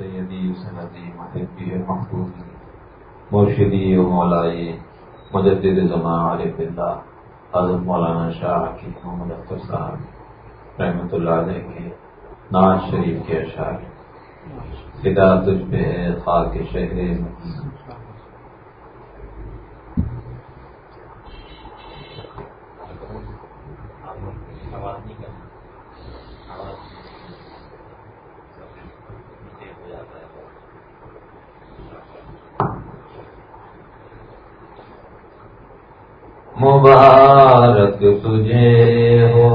سیدی سندی محبی محبوبی مرشدی و مولائی مجدد زمان عارف اللہ حضرت مولانا شاہ کی محمد اختر صاحب رحمۃ اللہ علیہ کے ناز شریف کے اشعار۔ فدا تجھ پہ خاک شہر مبارک تجھے ہو۔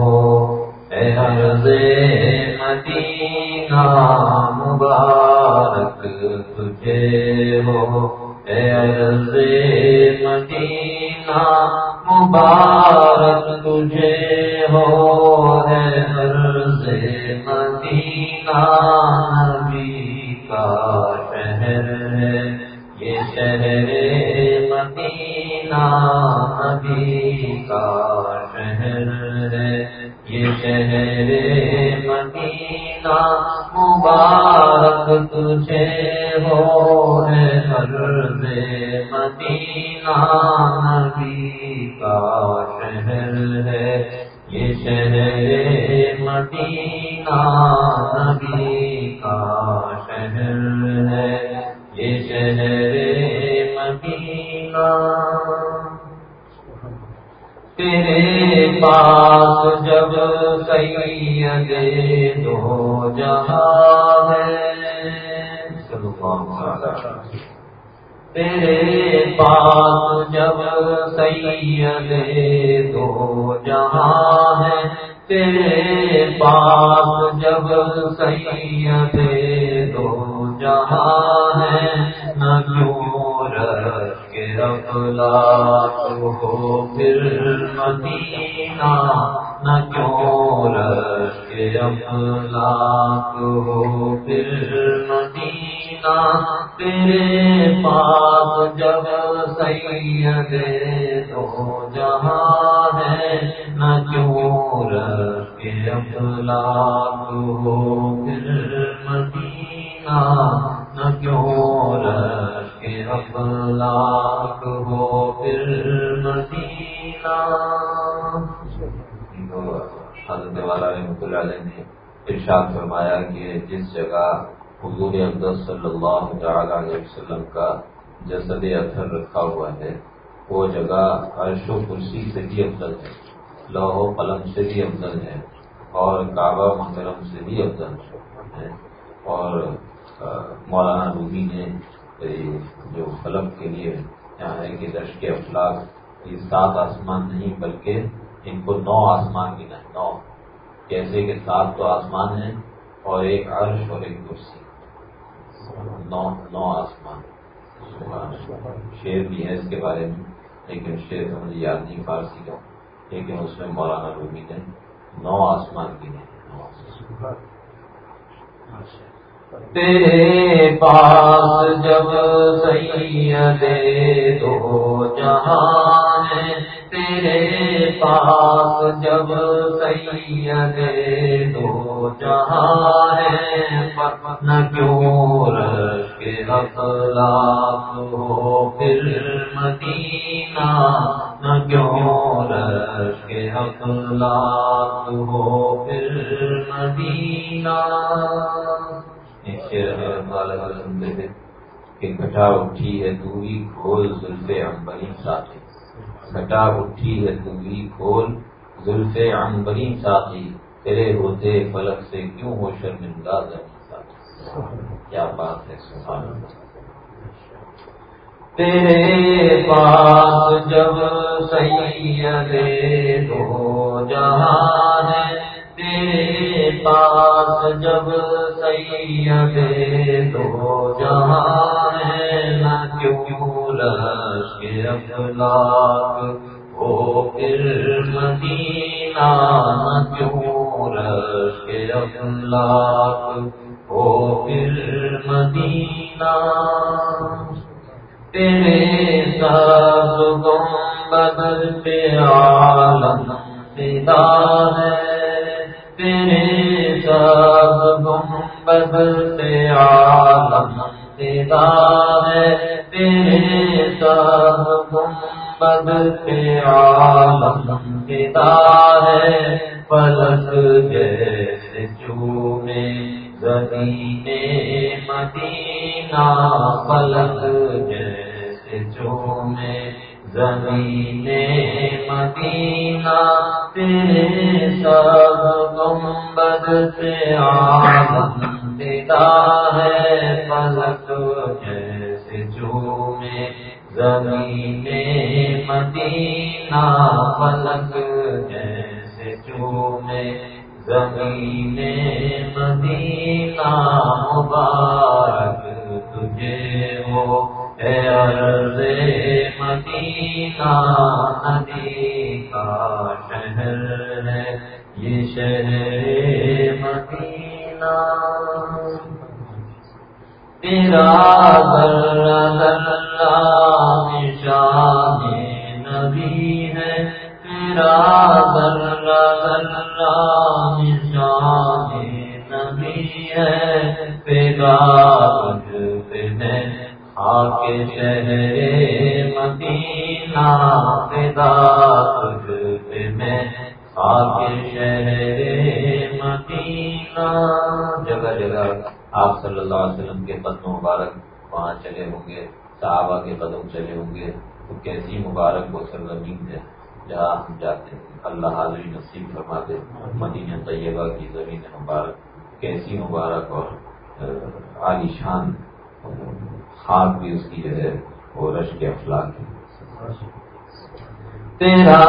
اے عرض مدینہ، مبارک تجھے ہو۔ اے عرض مدینہ، مبارک تجھے ہو۔ اے عرض مدینہ نبی کا شہر ہے، یہ شہر مدینہ نبی کا شہر ہے۔ یہ شہر مدینہ مبارک تجھے ہو ہے۔ حرض مدینہ نبی کا شہر ہے۔ یہ شہر مدینہ پاس جب سید دو جہاں ہے۔ تیرے پاس جب سید دو جہاں ہے، تیرے پاس جب سید دو جہاں ہے، نہ کیوں رکھ کے افلاق ہو پھر مدینہ۔ نہ کیوں رکھ کے افلاق ہو پھر مدینہ تیرے پاس جب سید دو جہاں ہے، نہ کیوں رکھ کے افلاق ہو پھر مدینہ، نہ کیوں رکھ کے افلاق ہو پھر مدینہ۔ والا رحمۃ اللہ علیہ نے ارشاد فرمایا کہ جس جگہ حضور اقدس صلی اللہ تعالی علیہ وسلم کا جسد اثر رکھا ہوا ہے، وہ جگہ عرش و کرسی سے بھی افضل ہے لوہ و قلم سے بھی افضل ہے اور کعبہ محرم سے بھی افضل ہے۔ اور مولانا روبی نے جو فلک کے لیے یہاں ہے کہ دش کے افلاق یہ سات آسمان نہیں بلکہ ان کو نو آسمان گنا ہے نو جیسے کہ سات تو آسمان ہیں اور ایک عرش اور ایک کرسی۔ نو نو آسمان۔ شیر بھی ہے اس کے بارے میں، لیکن شیر تو مجھے یاد نہیں، فارسی کا۔ لیکن اس میں مولانا رومی نے نو آسمان گنے نو آسمان۔ تیرے پاس جب سید دو جہاں تیرے پاس جب سید دو جہاں ہے نہ کیوں کے اخلاق ہو پھر مدینہ، نہ کیوں کے اخلاق ہو پھر مدینہ۔ سنتے تھے کہ گھٹا اٹھی ہے دوری کھول زلف امبری ساتھی گھٹا اٹھی ہے دوری کھول زلف امبری ساتھی تیرے ہوتے فلک سے کیوں ہو شرمندہ زمین ساتھی کیا بات ہے، سبحان اللہ۔ تیرے پاس جب سید دو جہاں ہے، تیرے پاس جب سید دو جہاں ہے نہ کیوں لش کے افلاق ہو پھر مدینہ نہ کیوں لش کے افلاق ہو پھر مدینہ تیرے سب گم بدل پہ عالم فدا ہے۔ تیرے سب گم سے عالم فدا ہے، تیرے سب گنبد سے عالم فدا ہے۔ پلک جیسے چومے زمین مدینہ پلک جیسے چومے زمین مدینہ۔ تیرے سب گنبد سے عالم دیتا ہے پلک جیسے جو میں زمین مدینہ پلک جیسے تیرا نشان نبی ہے۔ تیرا نشان نبی ہے۔ پیدا آ کے شہر مدینہ۔ پیدا تجھ میں آ کے شہر مدینہ۔ جگہ جگہ۔ آپ صلی اللہ علیہ وسلم کے قدم مبارک وہاں چلے ہوں گے صحابہ کے قدم چلے ہوں گے تو کیسی مبارک وہ سرزمین ہے جہاں ہم جاتے ہیں اللہ حاضری نصیب فرما دے مدینہ طیبہ کی زمین مبارک کیسی مبارک اور عالیشان خاک بھی اس کی جو ہے وہ رش کے افلاق ہے تیرا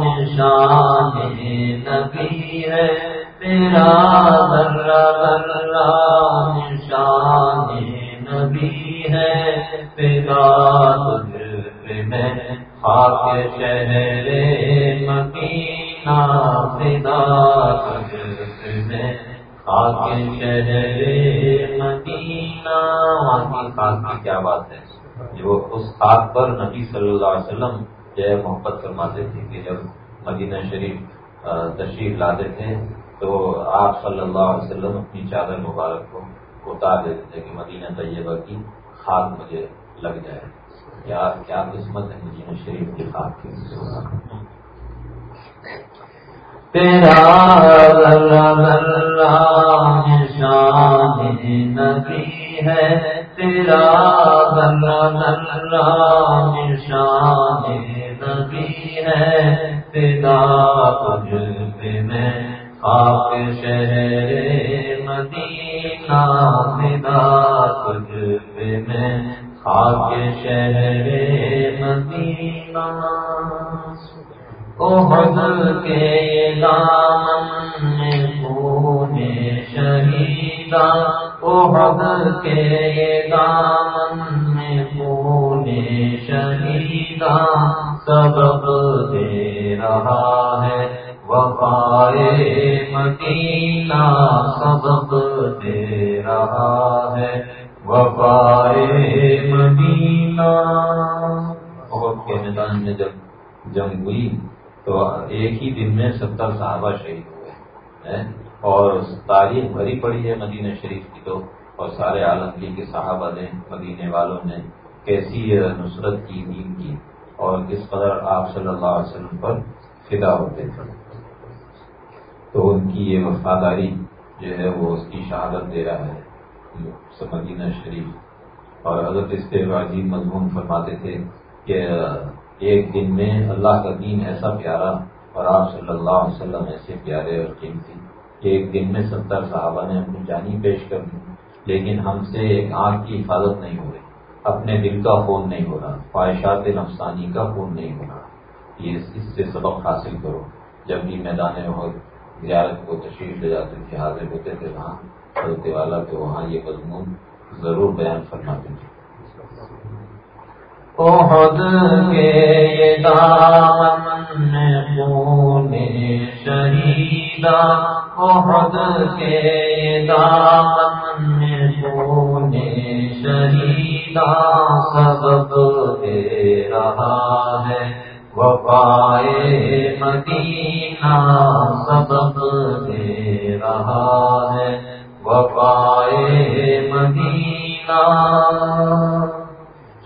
نشان نبی ہے تیرا نشان نبی ہے تیرا تجھ میں خاک شہر مدینہ پیدا تجھ میں خاک شہر مدینہ وہاں کی خاک کی کیا بات ہے؟ جو اس خاک پر نبی صلی اللہ علیہ وسلم جو ہے محبت فرماتے تھے کہ جب مدینہ شریف تشریف لاتے تھے تو آپ صلی اللہ علیہ وسلم اپنی چادر مبارک کو اتار دیتے تھے کہ مدینہ طیبہ کی خاک مجھے لگ جائے۔ کیا کیا قسمت ہے مدینہ شریف کی خاک کی؟ تیرا نشان نبی ہے۔ تیرا نشان نبی ہے۔ تیرا تجھ میں آپ شہر مدینہ تیرا تجھ میں، آپ شہر مدینہ۔ احد کے دامن میں پونے شہیدا احد کے دامن میں پونے شہیدا سبب دے رہا ہے۔ وفائے مدینہ سبب دے رہا ہے۔ وفائے مدینہ۔ کے میدان میں جب جنگ ہوئی، تو ایک ہی دن میں ستر صحابہ شہید ہوئے اور تاریخ بھری پڑی ہے مدینہ شریف کی تو۔ اور سارے عالم کے صحابہ نے مدینے والوں نے کیسی نصرت کی، دین کی۔ اور کس قدر آپ صلی اللہ علیہ وسلم پر فدا ہوتے تھے۔ تو ان کی یہ وفاداری جو ہے وہ اس کی شہادت دے رہا ہے مدینہ شریف۔ اور حضرت اس پہ عجیب مضمون فرماتے تھے کہ، ایک دن میں اللہ کا دین ایسا پیارا اور آپ صلی اللہ علیہ وسلم ایسے پیارے اور قیمتی۔ کہ ایک دن میں ستر صحابہ نے اپنی جانی پیش کر دی، لیکن ہم سے ایک آنکھ کی حفاظت نہیں ہو رہی۔ اپنے دل کا خون نہیں ہو رہا، خواہشات نفسانی کا خون نہیں ہو رہا۔ یہ اس سے سبق حاصل کرو، جب بھی میدان زیارت کو تشریف لے جاتے تھے حاضر ہوتے تھے وہاں، حضرت والا تو وہاں یہ مضمون ضرور بیان فرماتے تھے عہد کے یہ دامن خون شہیدا عہد کے یہ دامن خون شہیدا سبب دے رہا ہے، وفائے مدینہ سبق دے رہا ہے۔ وفائے مدینہ۔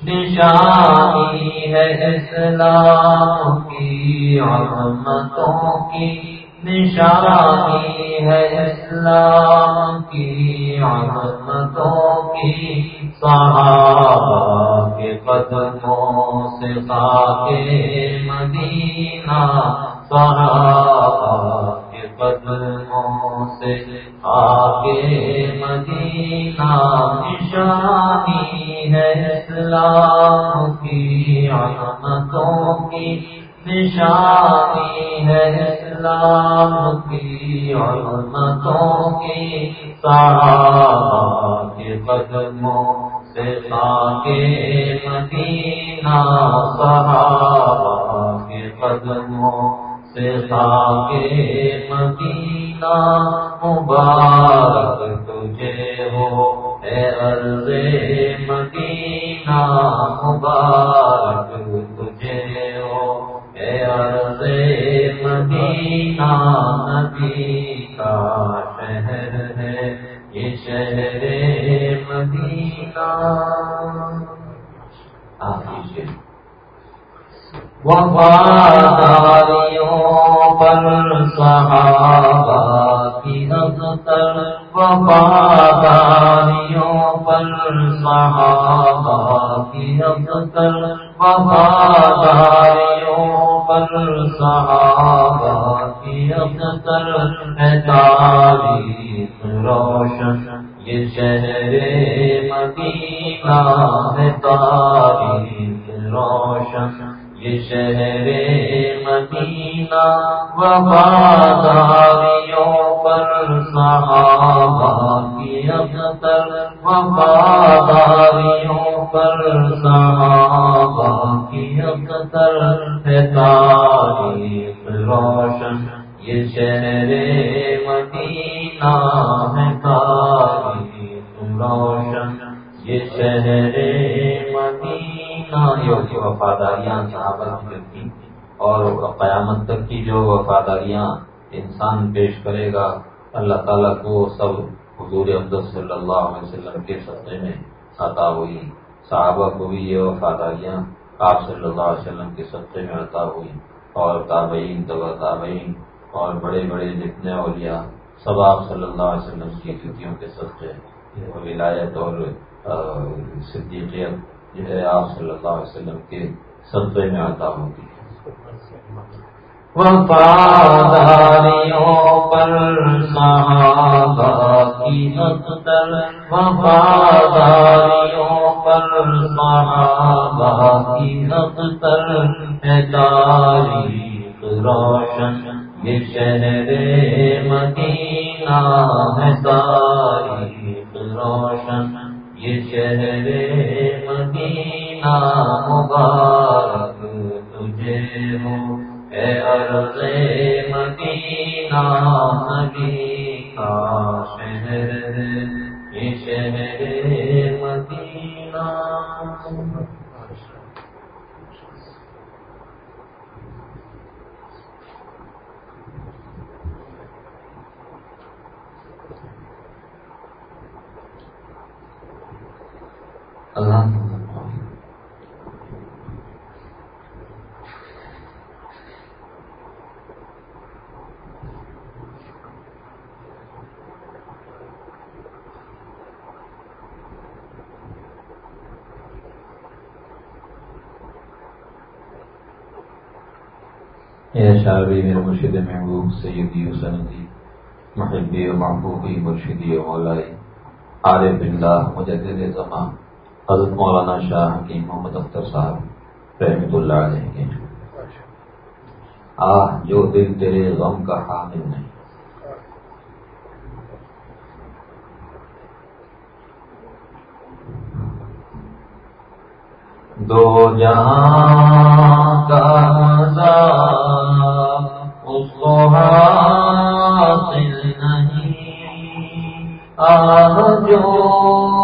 نشانی ہے اسلام کی عظمتوں کی۔ نشانی ہے اسلام کی، عظمتوں کی، صحابہ کے قدموں سے خاک مدینہ، صحابہ کے قدموں سے خاک مدینہ۔ نشانی ہے اسلام کی، عظمتوں کی نشانی ہے اسلام کی عظمتوں کی صحابہ کے قدموں سے خاکے مدینہ، صحابہ کے قدموں سے خاکے مدینہ۔ مبارک تجھے ہو اے عرض مدینہ، مبارک مدینہ نبی کا شہر ہے یہ شہر مدینہ وفاداریوں پر صحابہ کی اختر وفاداریوں پر صحابہ کی اختر وفاداریوں پر صحابہ کی اختر ہے تاریخ روشن یہ شہر مدینہ ہے تاریخ روشن یہ شہر مدینہ وفاداریوں پر صحابہ کی اختر وفاداریوں پر صحابہ کی اختر ہے تاریخ روشن یہ شہر مدینہ ہے تاریخ روشن۔ یہ شہر مدینہ کی وفاداریاں صحابہ کی۔ کرتی اور قیامت تک کی جو وفاداریاں انسان پیش کرے گا، اللہ تعالیٰ کو سب حضور عبد صلی اللہ علیہ وسلم کے سطح میں عطا ہوئی۔ صحابہ کو بھی یہ وفاداریاں آپ صلی اللہ علیہ وسلم کے سطح میں عطا ہوئی۔ اور تابعین تبا تابعین اور بڑے بڑے جتنے اولیاء، سب آپ صلی اللہ علیہ وسلم کی کتوں کے سطح ولایت اور صدیقیت جو ہے آپ صلی اللہ علیہ وسلم کے سبے میں آتا ہوگی وفاداریوں پر صحابہ کی اختر وفاداریوں پر صحابہ کی اختر ہے تاریخ روشن یہ شہر مدینہ ہے تاریخ روشن یہ شہر مدینہ مبارک تجھے ہو اے عرض مدینہ نبی کا شہر یہ شہر مدینہ اللہ شاعری، میرے مرشد محبوب، سیدی وسندی محبی و محبوبی، مرشدی و مولائی، عارف اللہ مجدد زمان۔ حضرت مولانا شاہ حکیم محمد اختر صاحب، رحمت اللہ علیہ۔ کے آہ، جو دل تیرے غم کا حامل نہیں۔ دو جہاں کا مزہ اس کو حاصل نہیں۔ آہ، جو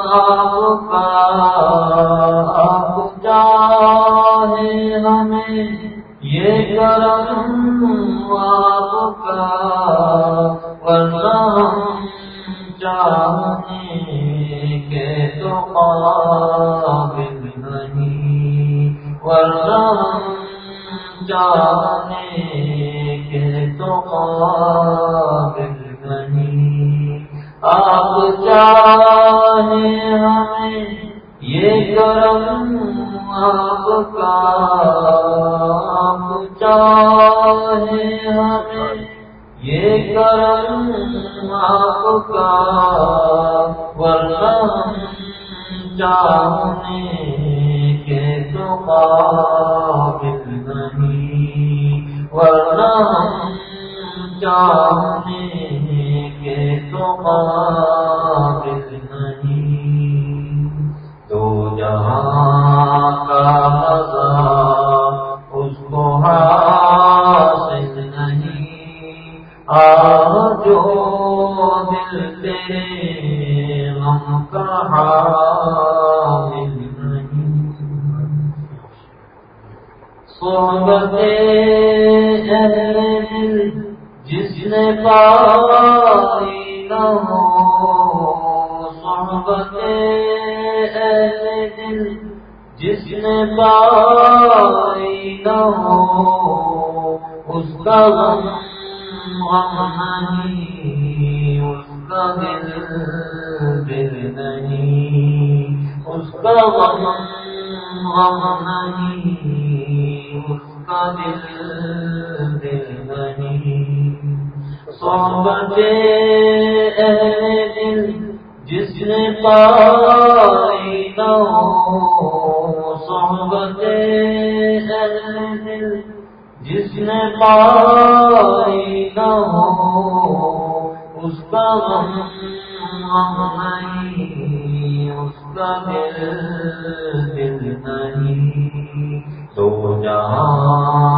آپ کرم آپ ورنہ چاہنے کے تو کام چاہے ہمیں یہ کرم آپ کا ورنہ چاہنے کے تو دل جس نے پائی نہ ہو، اس کا غم نہیں، اس کا دل دل نہیں۔ تو جہاں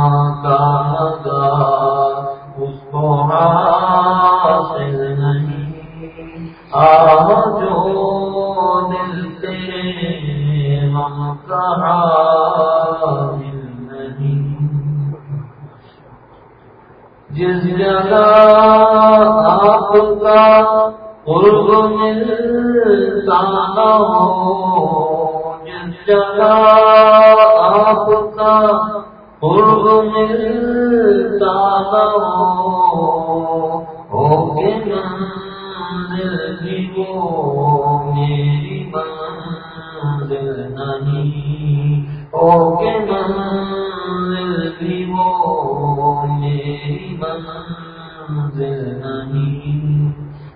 منزل نہیں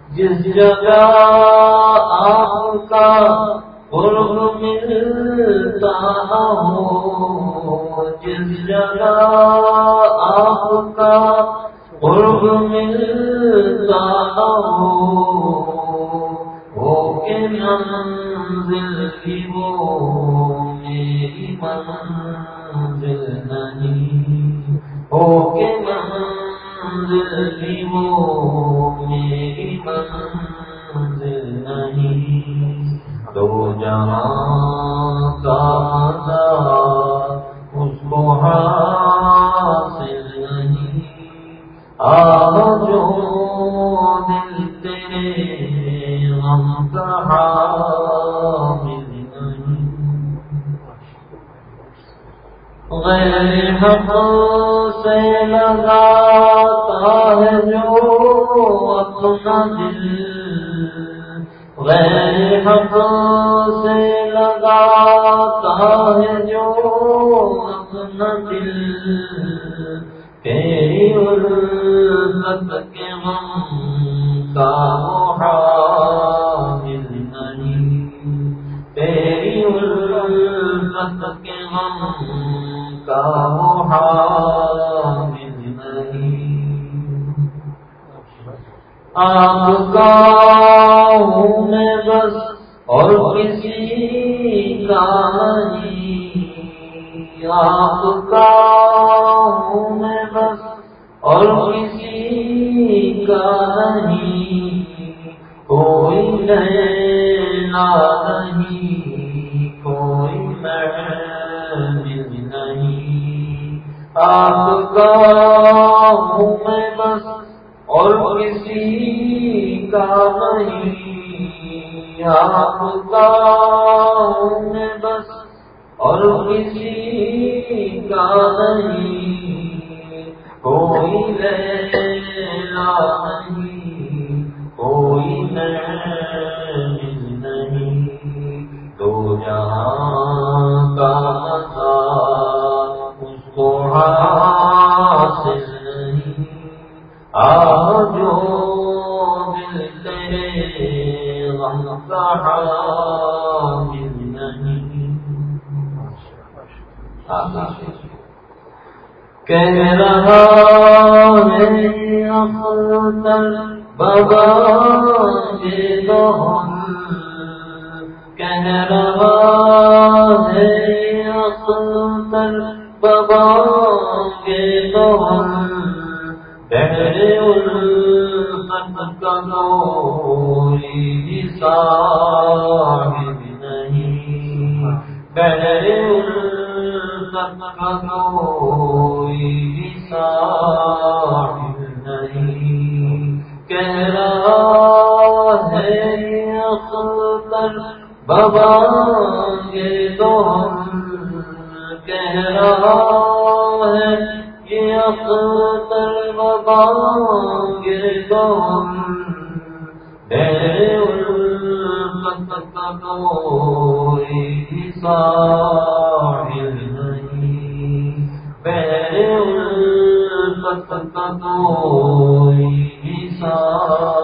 جس جگہ آپ کا قرب ملتا ہو، جس جگہ آپ کا قرب ملتا ہو کے منزل بھی وہ میری منزل نہیں ہو کے وہ میری منزل نہیں تو جہاں کا اس کو حاصل نہیں آ جو دل تیرے غم کا غیر حق سے لگاتا ہے جو اپنا دل غیر حق سے لگاتا ہے جو اپنا دل تیری الفت کے غم کا حامل نہیں تیری الفت کے غم کا حامل کا نہیں کوئی کہہ رہا ہے اختر بابا یہ تو ہم کہہ رہا ہے یہ اختر بابا یہ تو ہم الفت کوئی نہیں بہرے الفت کا کوئی تھا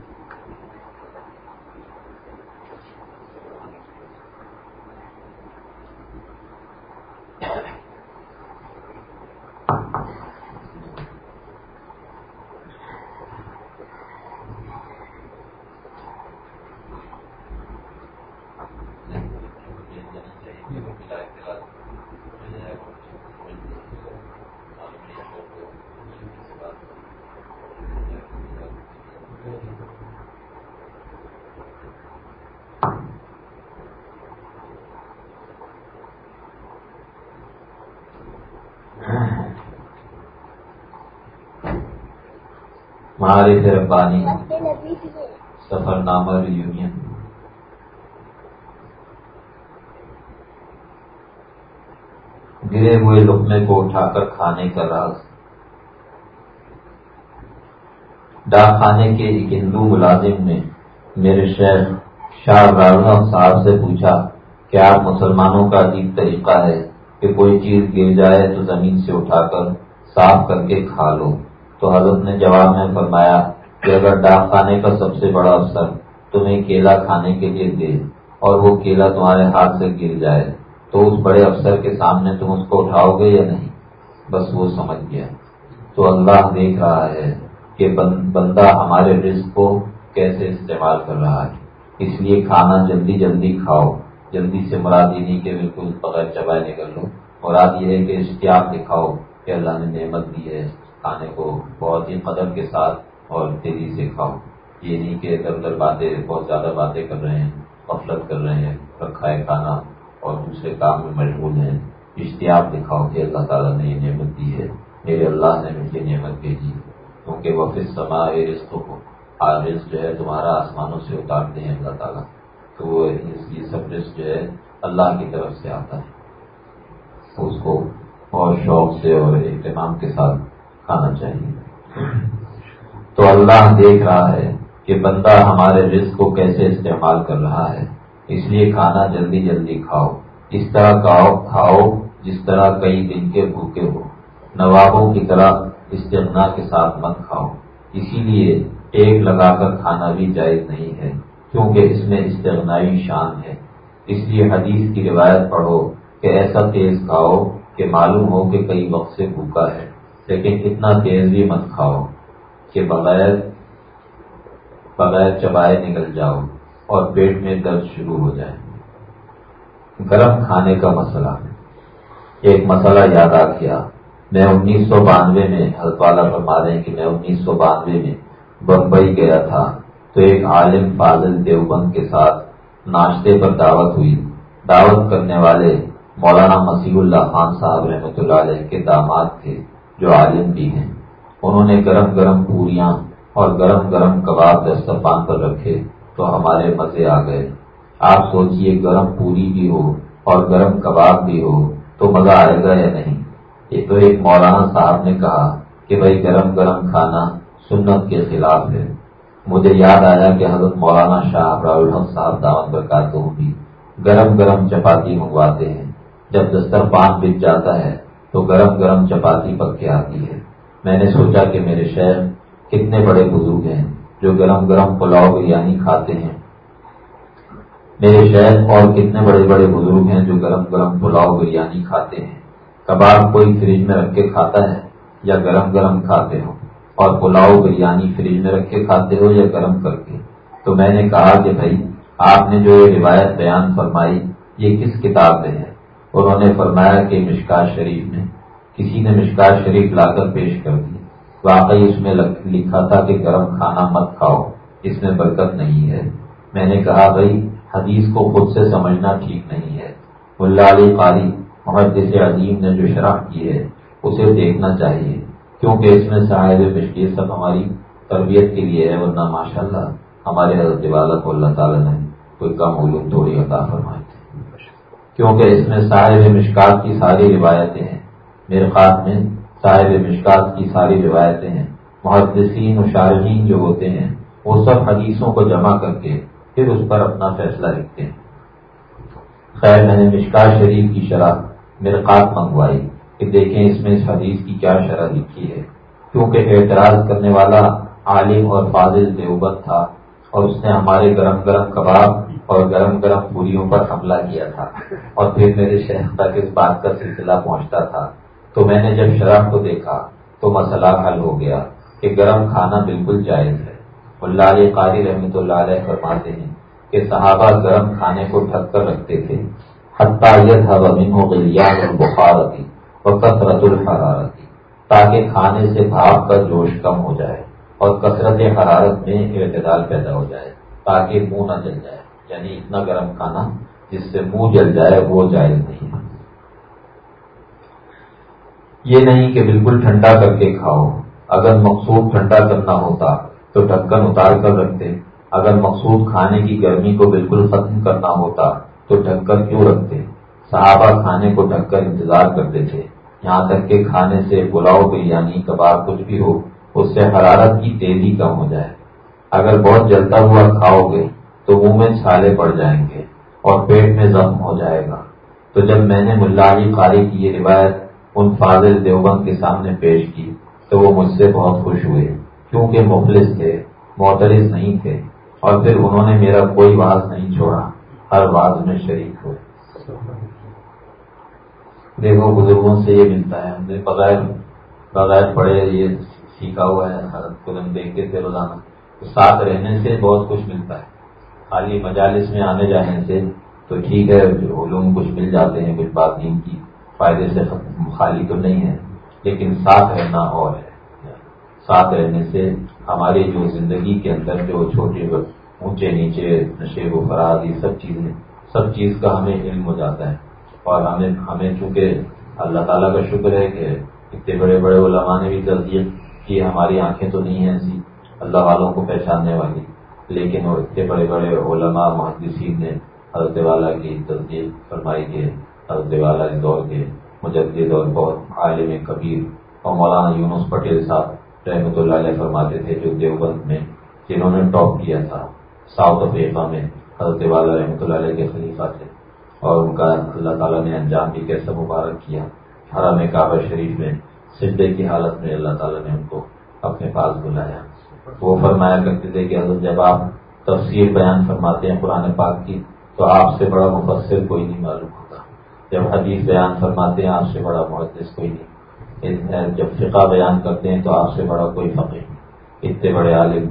ہمارے ربانی سفر نامہ یونین گرے ہوئے لقمے کو اٹھا کر کھانے کا راز۔ ڈاک خانے کے ایک ہندو ملازم نے میرے شہر شاہ راجنا صاحب سے پوچھا کہ آپ مسلمانوں کا عجیب طریقہ ہے کہ کوئی چیز گر جائے تو زمین سے اٹھا کر صاف کر کے کھا لو تو حضرت نے جواب میں فرمایا کہ اگر ڈاک خانے کا سب سے بڑا افسر تمہیں کیلا کھانے کے لیے دے اور وہ کیلا تمہارے ہاتھ سے گر جائے، تو اس بڑے افسر کے سامنے تم اس کو اٹھاؤ گے یا نہیں؟ بس وہ سمجھ گیا۔ تو اللہ دیکھ رہا ہے کہ بندہ ہمارے رزق کو کیسے استعمال کر رہا ہے۔ اس لیے کھانا جلدی جلدی کھاؤ، جلدی سے مراد یہ نہیں کہ بالکل بغیر چبائے نکل لو۔ مراد یہ ہے کہ اشتیاق دکھاؤ کہ اللہ نے نعمت دی ہے۔ کھانے کو بہت ہی قدر کے ساتھ اور تیزی سے کھاؤ یہ نہیں کہ ادھر ادھر باتیں، بہت زیادہ باتیں کر رہے ہیں، غفلت کر رہے ہیں، رکھا ہے کھانا اور دوسرے کام میں مشغول ہیں۔ اشتیاق دکھاؤ کہ اللہ تعالیٰ نے یہ نعمت دی ہے۔ میرے اللہ نے مجھے نعمت بھیجی۔ کیونکہ وفظ سما رزق کو رزق جو ہے تمہارا آسمانوں سے اتارتے ہیں اللہ تعالیٰ۔ تو وہ یہ سب رزق جو ہے اللہ کی طرف سے آتا ہے۔ اس کو اور شوق سے اور اہتمام کے ساتھ کھانا چاہیے۔ تو اللہ دیکھ رہا ہے کہ بندہ ہمارے رزق کو کیسے استعمال کر رہا ہے۔ اس لیے کھانا جلدی جلدی کھاؤ۔ اس طرح کھاؤ کھاؤ جس طرح کئی دن کے بھوکے ہو۔ نوابوں کی طرح استغنا کے ساتھ مت کھاؤ۔ اسی لیے ایک لگا کر کھانا بھی جائز نہیں ہے، کیونکہ اس میں استغنائی شان ہے۔ اس لیے حدیث کی روایت پڑھو کہ ایسا تیز کھاؤ کہ معلوم ہو کہ کئی وقت سے بھوکا ہے۔ لیکن اتنا تیز بھی مت کھاؤ کہ بغیر بغیر چبائے نکل جاؤ اور پیٹ میں درد شروع ہو جائے۔ گرم کھانے کا مسئلہ۔ ایک مسئلہ یاد آ گیا۔ میں انیس سو بانوے میں حضرت والا فرما رہے ہیں کہ میں انیس سو بانوے میں بمبئی گیا تھا۔ تو ایک عالم فاضل دیوبند کے ساتھ ناشتے پر دعوت ہوئی۔ دعوت کرنے والے مولانا مسیح اللہ خان صاحب رحمۃ اللہ علیہ کے داماد تھے۔ جو عالم بھی ہیں۔ انہوں نے گرم گرم پوریاں اور گرم گرم کباب دسترخوان پر رکھے تو ہمارے مزے آ گئے۔ آپ سوچئے گرم پوری بھی ہو اور گرم کباب بھی ہو تو مزہ آئے گا یا نہیں؟ یہ تو ایک مولانا صاحب نے کہا کہ بھائی گرم گرم کھانا سنت کے خلاف ہے۔ مجھے یاد آیا کہ حضرت مولانا شاہ الحق صاحب دعوت برکات بھی گرم گرم چپاتی منگواتے ہیں۔ جب دسترخوان بک جاتا ہے تو گرم گرم چپاتی پک کے آتی ہے؟ میں نے سوچا کہ میرے شہر کتنے بڑے بزرگ ہیں جو گرم گرم پلاؤ بریانی کھاتے ہیں۔ میرے شہر اور کتنے بڑے بڑے بزرگ ہیں جو گرم گرم پلاؤ بریانی کھاتے ہیں۔ کباب کوئی فریج میں رکھ کے کھاتا ہے یا گرم گرم کھاتے ہو؟ اور پلاؤ بریانی فریج میں رکھ کے کھاتے ہو یا گرم کر کے؟ تو میں نے کہا کہ بھائی، آپ نے جو یہ روایت بیان فرمائی، یہ کس کتاب میں ہے؟ انہوں نے فرمایا کہ مشکا شریف میں کسی نے مشکا شریف لا کر پیش کر دی۔ واقعی اس میں لکھا تھا کہ گرم کھانا مت کھاؤ، اس میں برکت نہیں ہے۔ میں نے کہا، بھائی، حدیث کو خود سے سمجھنا ٹھیک نہیں ہے۔ ملا علی قاری محدث عظیم نے جو شرح کی ہے، اسے دیکھنا چاہیے۔ کیونکہ اس میں صاحب مشکل سب ہماری تربیت کے لیے ہے، ورنہ ماشاء اللہ ہمارے حضرت والا کو اللہ تعالیٰ نے کوئی کم علوم تھوڑی عطا فرمائی۔ کیونکہ اس میں صاحب مشکات کی ساری روایتیں ہیں۔ میرے خاص میں صاحب مشکات کی ساری روایتیں ہیں۔ محدثین و شارحین جو ہوتے ہیں، وہ سب حدیثوں کو جمع کر کے پھر اس پر اپنا فیصلہ لکھتے ہیں۔ خیر، میں نے مشکات شریف کی شرح مرقات منگوائی کہ دیکھیں اس میں اس حدیث کی کیا شرح لکھی ہے۔ کیونکہ اعتراض کرنے والا عالم اور فاضل دیوبند تھا اور اس نے ہمارے گرم گرم کباب اور گرم گرم پوریوں پر حملہ کیا تھا۔ اور پھر میرے شہر تک اس بات کا سلسلہ پہنچتا تھا۔ تو میں نے جب شراب کو دیکھا، تو مسئلہ حل ہو گیا کہ گرم کھانا بالکل جائز ہے۔ اللہ علیہ قاری رحمۃ اللہ علیہ فرماتے ہیں کہ صحابہ گرم کھانے کو ڈھک کر رکھتے تھے۔ حتیت ہو گئی اور بخار تھی اور کثرت الحرارت تاکہ کھانے سے بھاپ کا جوش کم ہو جائے اور کثرت حرارت میں اعتدال پیدا ہو جائے، تاکہ منہ نہ جل جائے۔ یعنی اتنا گرم کھانا جس سے منہ جل جائے وہ جائز نہیں ہے۔ یہ نہیں کہ بالکل ٹھنڈا کر کے کھاؤ۔ اگر مقصود ٹھنڈا کرنا ہوتا تو ڈھکن اتار کر رکھتے۔ اگر مقصود کھانے کی گرمی کو بالکل ختم کرنا ہوتا تو ڈھکن کیوں رکھتے؟ صحابہ کھانے کو ڈھک کر انتظار کرتے تھے۔ یہاں تک کہ کھانے سے پلاؤ، بریانی، کباب، کچھ بھی ہو، اس سے حرارت کی تیزی کم ہو جائے۔ اگر بہت جلتا ہوا کھاؤ گے تو منہ میں چھالے پڑ جائیں گے اور پیٹ میں زخم ہو جائے گا۔ تو جب میں نے ملا علی قاری کی یہ روایت ان فاضل دیوبند کے سامنے پیش کی تو وہ مجھ سے بہت خوش ہوئے، کیونکہ مخلص تھے، معترض نہیں تھے، اور پھر انہوں نے میرا کوئی واز نہیں چھوڑا، ہر واز میں شریک ہوئے۔ دیکھو، بزرگوں سے یہ ملتا ہے، ہم نے بغیر بغیر پڑھے یہ سیکھا ہوا ہے حضرت کو ہم دیکھتے تھے روزانہ ساتھ رہنے سے بہت کچھ ملتا ہے۔ خالی مجالس میں آنے جانے سے تو ٹھیک ہے علوم کچھ مل جاتے ہیں، کچھ بات دین کی، فائدے سے خالی تو نہیں ہے، لیکن ساتھ رہنا اور ہے۔ ساتھ رہنے سے ہماری جو زندگی کے اندر جو چھوٹے اونچے نیچے نشے و فراز یہ سب چیزیں، سب چیز کا ہمیں علم ہو جاتا ہے۔ اور ہمیں ہمیں چونکہ اللہ تعالیٰ کا شکر ہے کہ اتنے بڑے بڑے علماء نے بھی تصدیق کی، ہماری آنکھیں تو نہیں ہیں ایسی، اللہ والوں کو پہچاننے والی۔ لیکن وہ اتنے بڑے بڑے علماء محدثین نے حضرت والا کی تصدیق فرمائی کے حضرت والا دور کے مجدد اور بہت عالم کبیر اور مولانا یونس پٹیل صاحب رحمۃ اللہ علیہ فرماتے تھے جو دیوبند میں، جنہوں نے ٹاپ کیا تھا، ساؤتھ افریقہ میں حضرت والا رحمۃ اللہ علیہ کے خلیفہ تھے اور ان کا اللہ تعالیٰ نے انجام بھی کیسا مبارک کیا۔ حرم کعبہ شریف میں سدے کی حالت میں اللہ تعالیٰ نے ان کو اپنے پاس بلایا۔ وہ فرمایا کرتے تھے کہ حضرت جب آپ تفسیر بیان فرماتے ہیں قرآن پاک کی، تو آپ سے بڑا مفسر کوئی نہیں معلوم ہوتا۔ جب حدیث بیان فرماتے ہیں، آپ سے بڑا محدث کوئی نہیں۔ جب فقہ بیان کرتے ہیں، تو آپ سے بڑا کوئی فقیر اتنے بڑے عالم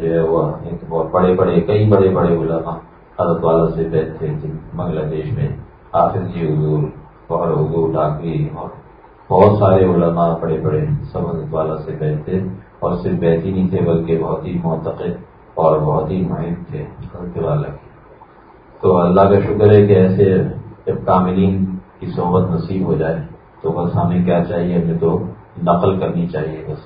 جو ہے وہ بڑے بڑے، کئی بڑے بڑے علماء حضرت والا سے بیٹھتے تھے بنگلہ دیش میں، حافظ جی حضور اور حضور ڈاکری اور بہت سارے علماء بڑے بڑے سب حضرت والا سے بیٹھتے اور صرف بیٹھ ہی نہیں تھے بلکہ بہت ہی معتقد اور بہت ہی محنت تھے حضرت والا کے تو اللہ کا شکر ہے کہ ایسے جب کاملین کی صحبت نصیب ہو جائے تو بس ہمیں کیا چاہیے؟ ہمیں تو نقل کرنی چاہیے بس۔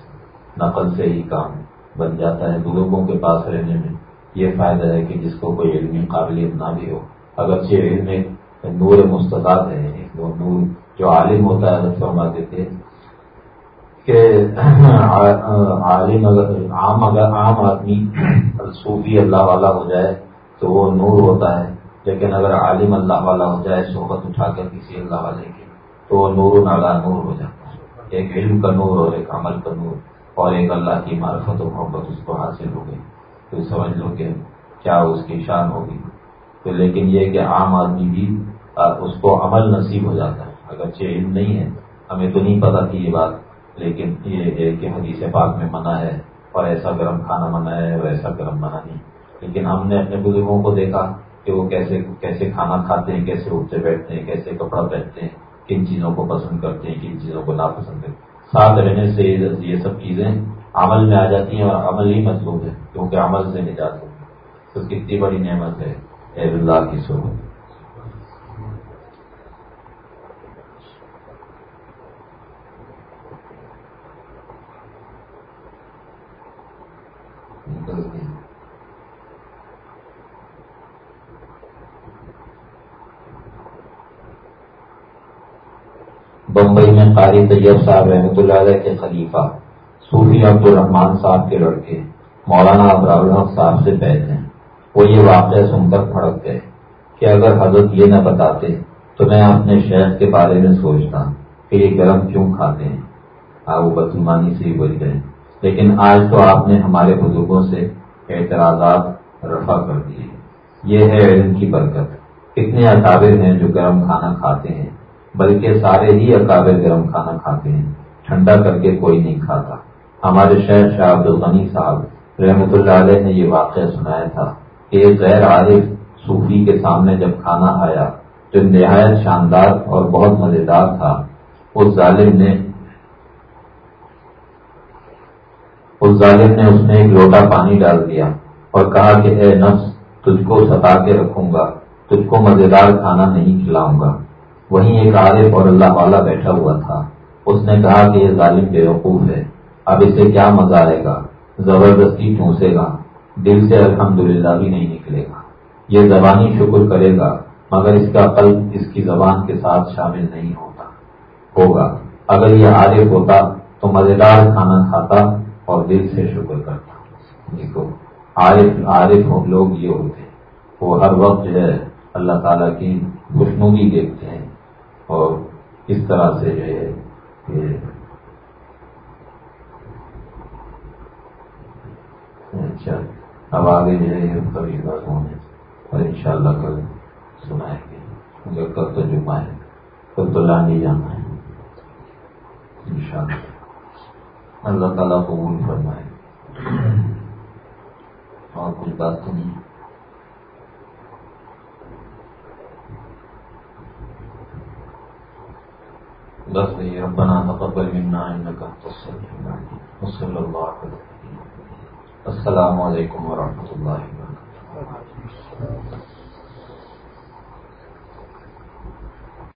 نقل سے ہی کام بن جاتا ہے۔ بزرگوں کے پاس رہنے میں یہ فائدہ ہے کہ جس کو کوئی علمی قابلیت نہ بھی ہو۔ اگرچہ علم نور مستقات ہے وہ نور جو عالم ہوتا ہے فرماتے تھے کہ عالم اگر عام اگر عام آدمی صوفی اللہ والا ہو جائے تو وہ نور ہوتا ہے، لیکن اگر عالم اللہ والا ہو جائے، صحبت اٹھا کر کسی اللہ والے کی تو وہ نور نالا نور ہو جاتا ہے۔ ایک علم کا نور اور ایک عمل کا نور، اور ایک اللہ کی معرفت و محبت اس کو حاصل ہو گئی۔ تو سمجھ لو کہ کیا اس کی شان ہوگی تو لیکن یہ کہ عام آدمی بھی اس کو عمل نصیب ہو جاتا ہے۔ اگرچہ علم نہیں ہے، ہمیں تو نہیں پتا تھی یہ بات لیکن یہ ہے کہ حدیث پاک میں منع ہے اور ایسا گرم کھانا منع ہے اور ایسا گرم منع نہیں۔ لیکن ہم نے اپنے بزرگوں کو دیکھا کہ وہ کیسے کیسے کھانا کھاتے ہیں، کیسے اٹھتے بیٹھتے ہیں، کیسے کپڑا پہنتے ہیں، کن چیزوں کو پسند کرتے ہیں، کن چیزوں کو ناپسند کرتے ہیں۔ ساتھ رہنے سے یہ سب چیزیں عمل میں آ جاتی ہیں اور عمل ہی مطلوب ہے، کیونکہ عمل سے نجات ہوگی تو کتنی بڑی نعمت ہے، اے اللہ کی صحبت۔ بمبئی میں قاری طیب صاحب رحمۃ اللہ علیہ کے خلیفہ صوفی عبد الرحمان صاحب کے لڑکے مولانا ابرار الحق صاحب سے بیٹھ ہیں۔ وہ یہ واقعہ سن کر پھڑک گئے کہ اگر حضرت یہ نہ بتاتے تو میں اپنے شہر کے بارے میں سوچتا کہ یہ گرم کیوں کھاتے ہیں۔ آپ وہ بدمانی سے ہی بول گئے۔ لیکن آج تو آپ نے ہمارے بزرگوں سے اعتراضات رفع کر دیے یہ ہے علم کی برکت۔ کتنے اکابر ہیں جو گرم کھانا کھاتے ہیں، بلکہ سارے ہی اکابر گرم کھانا کھاتے ہیں۔ ٹھنڈا کر کے کوئی نہیں کھاتا۔ ہمارے شہر شاہ عبد الغنی صاحب رحمۃ اللہ علیہ نے یہ واقعہ سنایا تھا کہ ایک غیر عارف صوفی کے سامنے جب کھانا آیا جو نہایت شاندار اور بہت مزیدار تھا۔ اس ظالم نے اس ظالم نے اس میں ایک لوٹا پانی ڈال دیا اور کہا کہ اے نفس، تجھ کو ستا کے رکھوں گا، تجھ کو مزیدار کھانا نہیں کھلاؤں گا۔ وہیں ایک عارف اور اللہ والا بیٹھا ہوا تھا۔ اس نے کہا کہ یہ ظالم بے وقوف ہے۔ اب اسے کیا مزہ آئے گا؟ زبردستی ٹھونسے گا۔ دل سے الحمدللہ بھی نہیں نکلے گا۔ یہ زبانی شکر کرے گا، مگر اس کا قلب اس کی زبان کے ساتھ شامل نہیں ہوتا۔ ہوگا، اگر یہ عارف ہوتا تو مزیدار کھانا کھاتا اور دل سے شکر کرتا دیکھو، عارف عارف لوگ یہ ہوتے وہ ہر وقت جو ہے اللہ تعالیٰ کی خوشنودی دیکھتے ہیں اور اس طرح سے جو ہے اچھا اب آگے جو ہے کبھی بات ہونے اور ان شاء اللہ کل سنائیں گے۔ اگر کل تو جمعہ ہے کل تو لانی جانا ہے۔ ان شاء اللہ اللہ تعالیٰ کو وہ فرمائے۔ اور کچھ بات تو نہیں۔ بس نہیں ربنا تقبل منا انك انت السميع العليم وصلى الله على السلام علیکم ورحمۃ اللہ وبرکاتہ۔